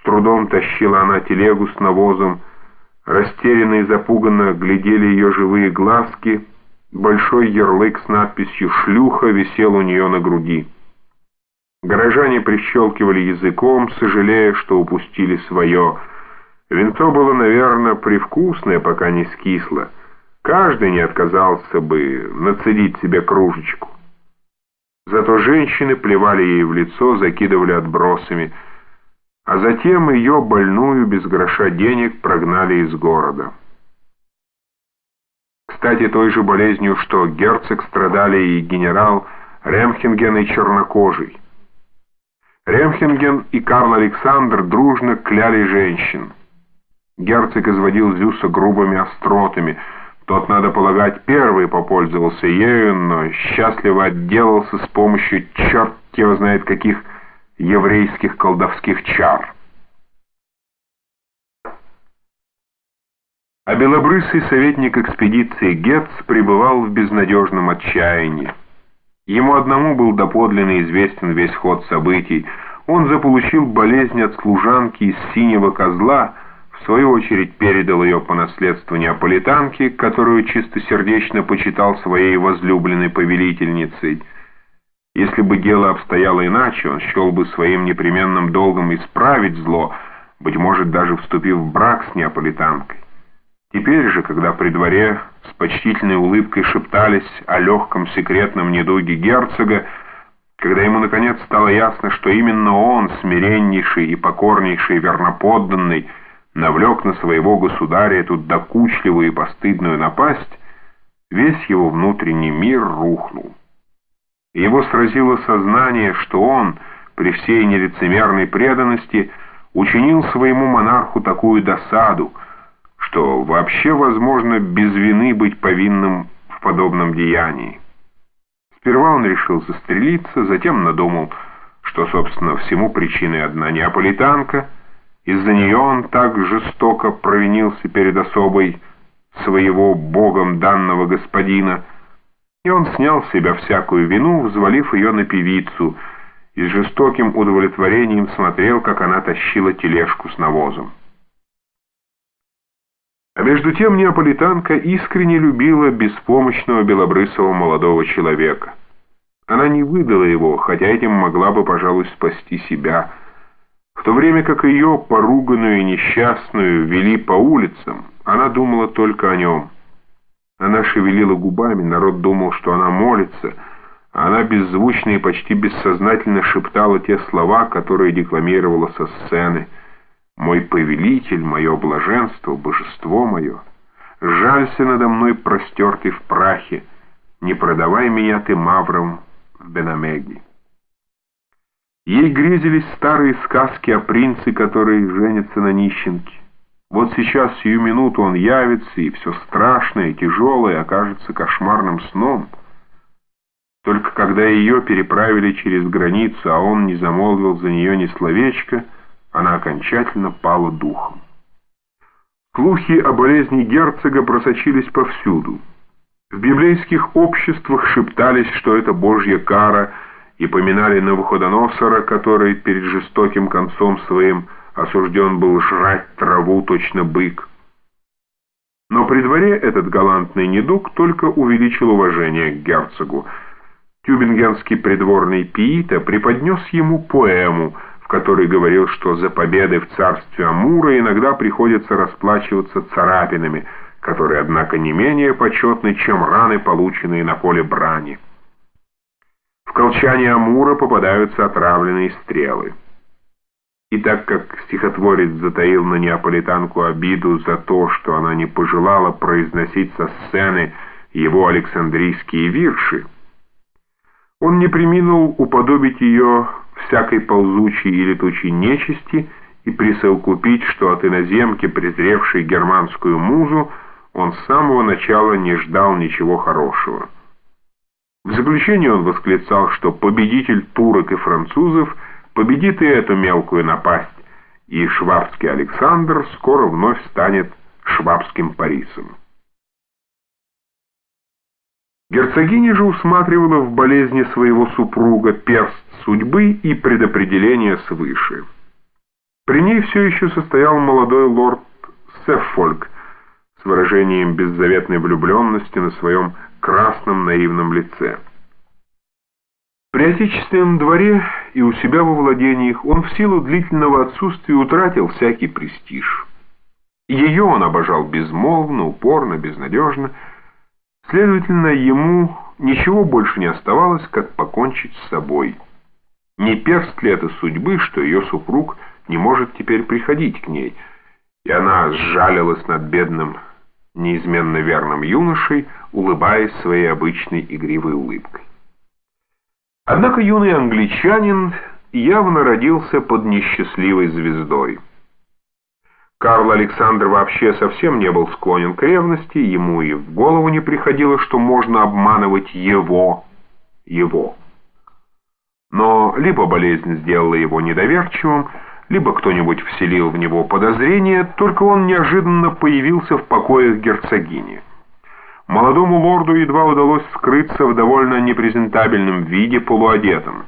С трудом тащила она телегу с навозом, растерянно и запуганно глядели ее живые глазки, большой ярлык с надписью «Шлюха» висел у нее на груди. Горожане прищелкивали языком, сожалея, что упустили свое. Винцо было, наверное, привкусное, пока не скисло. Каждый не отказался бы нацедить себе кружечку. Зато женщины плевали ей в лицо, закидывали отбросами, а затем ее, больную, без гроша денег, прогнали из города. Кстати, той же болезнью, что герцог страдали и генерал Ремхенген и Чернокожий. Ремхенген и Карл Александр дружно кляли женщин. Герцог изводил Зюса грубыми остротами – тот, надо полагать, первый попользовался ею, но счастливо отделался с помощью черт его знает каких еврейских колдовских чар. А белобрысый советник экспедиции Гетц пребывал в безнадежном отчаянии. Ему одному был доподлинно известен весь ход событий. Он заполучил болезнь от служанки из синего козла — в свою очередь передал ее по наследству неаполитанке, которую чистосердечно почитал своей возлюбленной повелительницей. Если бы дело обстояло иначе, он счел бы своим непременным долгом исправить зло, быть может, даже вступив в брак с неаполитанкой. Теперь же, когда при дворе с почтительной улыбкой шептались о легком секретном недуге герцога, когда ему наконец стало ясно, что именно он, смиреннейший и покорнейший верноподданный, навлек на своего государя эту докучливую и постыдную напасть, весь его внутренний мир рухнул. Его сразило сознание, что он, при всей нелицемерной преданности, учинил своему монарху такую досаду, что вообще возможно без вины быть повинным в подобном деянии. Сперва он решил застрелиться, затем надумал, что, собственно, всему причиной одна неаполитанка — из-за нее он так жестоко провинился перед особой своего богом данного господина, и он снял с себя всякую вину, взвалив ее на певицу, и с жестоким удовлетворением смотрел, как она тащила тележку с навозом. А между тем неаполитанка искренне любила беспомощного белобрысого молодого человека. Она не выдала его, хотя этим могла бы, пожалуй, спасти себя, в то время как ее, поруганную и несчастную, вели по улицам, она думала только о нем. Она шевелила губами, народ думал, что она молится, а она беззвучно и почти бессознательно шептала те слова, которые декламировала со сцены. «Мой повелитель, мое блаженство, божество мое, жалься надо мной простертый в прахе, не продавай меня ты мавром в Бенамеги». Ей грезились старые сказки о принце, который женится на нищенке. Вот сейчас, сию минуту, он явится, и все страшное, тяжелое окажется кошмарным сном. Только когда ее переправили через границу, а он не замолвил за нее ни словечко, она окончательно пала духом. Слухи о болезни герцога просочились повсюду. В библейских обществах шептались, что это божья кара — и поминали Навуходоносора, который перед жестоким концом своим осужден был жрать траву точно бык. Но при дворе этот галантный недуг только увеличил уважение к герцогу. Тюбингенский придворный Пиита преподнес ему поэму, в которой говорил, что за победы в царстве Амура иногда приходится расплачиваться царапинами, которые, однако, не менее почетны, чем раны, полученные на поле брани. В колчане Амура попадаются отравленные стрелы. И так как стихотворец затаил на неаполитанку обиду за то, что она не пожелала произносить со сцены его александрийские вирши, он не приминул уподобить ее всякой ползучей и летучей нечисти и присовокупить, что от иноземки, презревшей германскую музу, он с самого начала не ждал ничего хорошего. В заключение он восклицал, что победитель турок и французов победит и эту мелкую напасть, и швабский Александр скоро вновь станет швабским Парисом. Герцогиня же усматривала в болезни своего супруга перст судьбы и предопределение свыше. При ней все еще состоял молодой лорд Сеффольк с выражением беззаветной влюбленности на своем красном наивном лице. При отечественном дворе и у себя во владениях он в силу длительного отсутствия утратил всякий престиж. Ее он обожал безмолвно, упорно, безнадежно. Следовательно, ему ничего больше не оставалось, как покончить с собой. Не перст ли это судьбы, что ее супруг не может теперь приходить к ней, и она сжалилась над бедным, неизменно верным юношей, улыбаясь своей обычной игривой улыбкой. Однако юный англичанин явно родился под несчастливой звездой. Карл Александр вообще совсем не был склонен к ревности, ему и в голову не приходило, что можно обманывать его, его. Но либо болезнь сделала его недоверчивым, либо кто-нибудь вселил в него подозрение, только он неожиданно появился в покоях герцогини. Молодому лорду едва удалось скрыться в довольно непрезентабельном виде полуодетом.